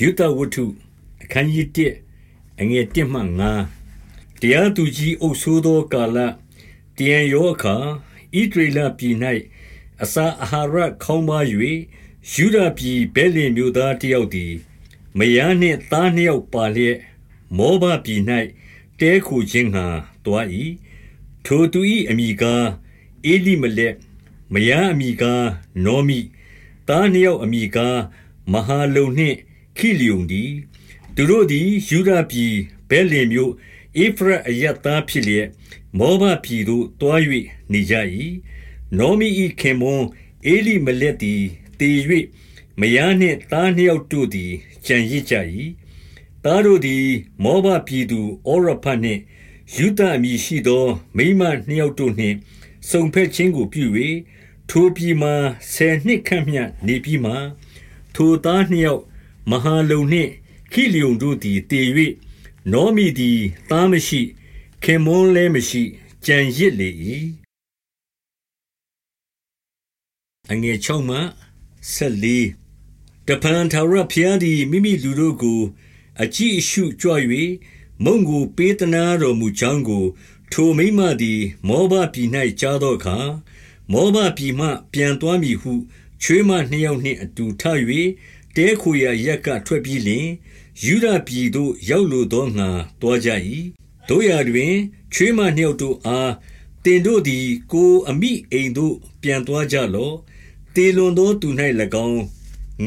ယုတဝတ္ထုအခန်းကြီး1အငယ်1မှ9တရားသူကြီးအုပ်ဆိုးသောကာလတယံယောအခါဣဒရေလပြည်၌အစာအာဟာရခေါင်းပါ၍ယူဒပြည်ဘဲလင်မြို့သားတယောက်သည်မယားနှင့်သားနှစ်ယောက်ပါလျက်မောဘပြည်၌တဲခုခြင်းငှာတွား၏ထိုသူ၏အမိကားအေလိမလက်မယားအမိကားနောမိသားနှစ်ယောက်အမိကားမဟာလုံနှင့် ခိလျုန်သည်သူတို့သည်ယူဒပြည်ဘဲလင်မြို့ဧဖရအယတ်သားဖြစ်လျက်မောဘပြည်သို့တွား၍နေကြ၏နောမိ၏ခင်ပွန်းအေလိမလက်သည်တည်၍မယားနှင့်သားနှစ်ယောက်တို့သည်ကြံရစ်ကြ၏သားတို့သည် မောဘပြည်သူဩရဖတ်နှင့်ယူဒအမည်ရှိသော မိမနှစ်ယောက်တို့နှင့်စုံဖက်ခြင်းကိုပြု၍ထိုပြည်မှာဆယ်နှစ်ခန့်မျှနေပြီးမှထိုသားနှစ်ယောက် မဟာလုံနှင့် ခိလျုန်တို့သည်တည်၍နောမိသည် သားမရှိ ခင်မွန်းလည်းမရှိကြံရစ်လေ၏အငယ်6မှ14တပန်ထာဝရဘုရားသည် မိမိလူတို့ကို အကြည့် အရှုကြွ၍မုံကိုပေးသနာတော်မူကြောင်းကို ထိုမိမသည် မောဘပြည်၌ကြားသောအခါ မောဘပြည်မှ ပြန်သွားမည်ဟု ချွေးမနှစ်ယောက်နှင့်အတူ ထ၍ တဲခိုရာရက်ကထွက်ပြီးလျှင်ယူဒပြည်သို့ရောက်လိုသောငှာတွားကြ၏တို့ရာတွင်ချွေးမနှစ်ယောက်တို့အားတင်တို့သည်ကိုအမိအိမ်သို့ ပြန်သွားကြလော့တေလွန်သောသူ၌၎င်း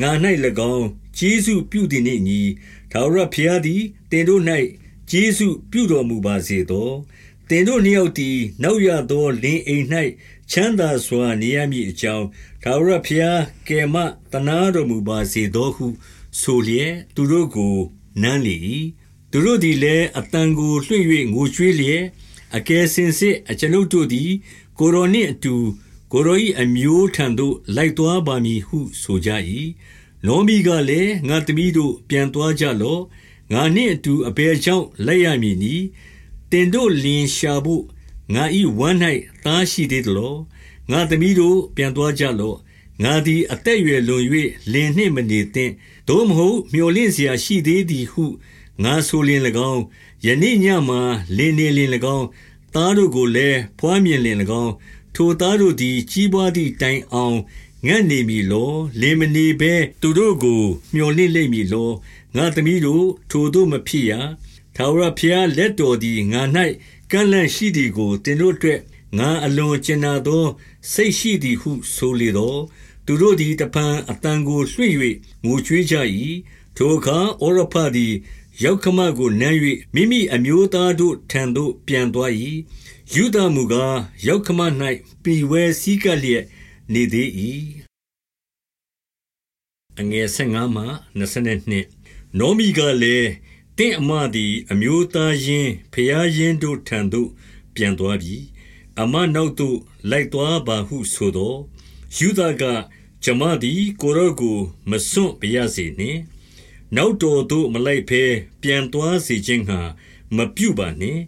ငါ၌၎င်းကျေးဇူးပြုသည်နှင့်ညီသာရဖျားသည်တင်တို့၌ကျေးဇူးပြုတော်မူပါစေသောတင်တို့နှစ်ယောက်သည်နောက်ရသောလင်အိမ်၌ ချမ်းသာစွာနေရမည်အကြောင်းထာဝရဘုရားကယ်မတနာတော်မူပါစေသောဟု ဆိုလျက်သူတို့ကိုနမ်းလေ၏သူတို့သည်လည်းအတန်ကိုလွှင့်၍ငိုကြွေးလျက်အကယ်စင်စစ်အကျွန်ုပ်တို့သည် ကိုရိုနှင့်အတူ ကိုရို၏အမျိုးထံသို့လိုက်သွားပါမည်ဟု ဆိုကြ၏လောမီကလည်းငါသမီးတို့ပြန်သွားကြလော့ငါနှင့်အတူအဘယ်ကြောင့်လိုက်ရမည်နည်းတင်တို့လင်ရှာဖို့ ငါ၏ဝမ်း၌သားရှိသေးသလောငါသမီးတို့ပြန်သွားကြလော့ငါသည်အသက်ရွယ်လွန်၍လင်နှင့်မနေသင့်သို့မဟုတ်မျော်လင့်စရာရှိသေးသည်ဟုငါဆိုလင်၎င်းယနေ့ညမှာလင်နေလင်၎င်းသားတို့ကိုလည်းဖွားမြင်လင်၎င်းထိုသားတို့သည်ကြီးပွားသည့်တိုင်အောင်ငတ်နေပြီလောလင်မနေဘဲသူတို့ကိုမျော်လင့်လိမ့်မည်လောငါသမီးတို့ထိုတို့မဖြစ်ရသာဝရဖျားလက်တော်သည်ငါ၌ ကန့်လန့်ရှိသည်ကိုတင်တို့အတွက်ငါအလွန်ကျင်နာသော စိတ်ရှိသည်ဟုဆိုလေသောသူတို့သည်တပံအတန်ကိုလွှင့်၍ငိုကြွေးကြ၏ထိုအခါဩရဖသည်ရောက်ခမကိုနမ်း၍မိမိအမျိုးသားတို့ထံသို့ ပြန်သွား၏ယူဒမူကားရောက်ခမ၌ပြီဝဲစည်းကပ်လျက် နေသေး၏အငယ်15မှ22နောမီကလည်း တင့်အမသည် အမျိုးသားရင်းဖျားရင်းတို့ထံသို့ ပြန်သွားပြီ အမနောက်သို့ လိုက်သွားပါဟုဆိုသောယူဒက ကျမသည် ကိုရော့ကို မစွန့်ပြရစေနှင့် နောက်တော်သို့ မလိုက်ဖဲပြန်သွားစေခြင်းငှာမပြုပါနှင့်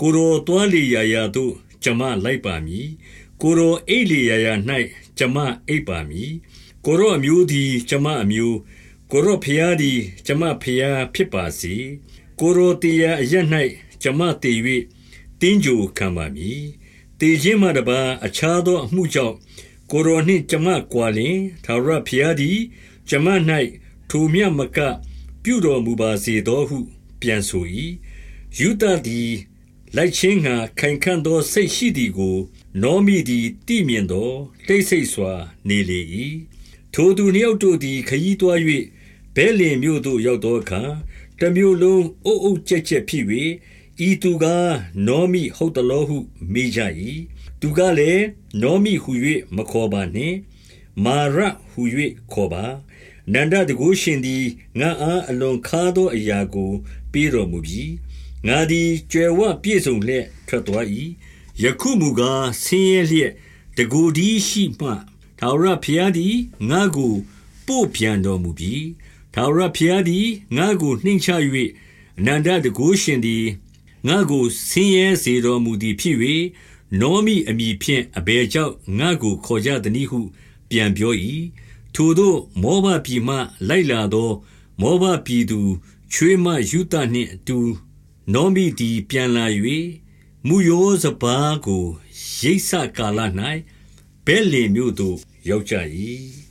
ကိုရောသွားလေရာရာသို့ ကျမလိုက်ပါမည် ကိုရောအိတ်လေရာရာ၌ကျမအိတ်ပါမည် ကိုရောအမျိုးသည် ကျမအမျိုး ကိုရောဖျားသည်ကျမဖျားဖြစ်ပါစေကိုရောတရားအရ၌ကျမတည်၍တင်းကြိုခံပါမည်တည်ခြင်းမှတပါအခြားသောအမှုကြောင့်ကိုရောနှင့်ကျမကွာလင်သာရဖျားသည်ကျမ၌ထိုမြတ်မက ပြုတော်မူပါစေသောဟု ပြန်ဆို၏ယူဒသည်လိုက်ချင်းငှာခိုင်ခန့်သောစိတ်ရှိသည်ကို နောမိသည်တိမြင်သောတိတ်ဆိတ်စွာ နေလေ၏ထိုသူနှစ်ယောက်တို့သည်ခရီးသွား၍ ဘဲလင်မြို့သို့ရောက်သောအခါတမျိုးလုံးအုပ်အုပ်ကြက်ကြက်ဖြစ်၍ဤသူကားနောမိဟုတ်တလောဟုမေးကြ၏သူကလည်းနောမိဟု၍မခေါ်ပါနှင့်မာရဟု၍ခေါ်ပါနန္ဒတကုရှင်သည်ငါအားအလွန်ခါသောအရာကို ပေးတော်မူပြီးငါသည်ကြွယ်ဝပြည့်စုံလျက်ထွက်သွား၏ယခုမူကားဆင်းရဲလျက်တကူဒီရှိမှထာဝရဘုရားသည်ငါကိုပို့ပြန်တော်မူပြီး ထာဝရဘုရားသည် ငါကိုနှိမ်ချ၍အနန္တတကုရှင်သည် ငါကို ဆင်းရဲစေတော်မူသည်ဖြစ်၍နောမိအမိဖြင့် အဘယ်ကြောင့် ငါကို ခေါ်ကြသနည်းဟု ပြန်ပြော၏ထိုသို့ မောဘပြည်မှ လိုက်လာသော မောဘပြည်သူ ချွေးမရုသနှင့်အတူ နောမိသည် ပြန်လာ၍မူယောစပါးကို ရိတ်ဆကာလ၌ဗက်လင်မြို့သို့ ရောက်ကြ၏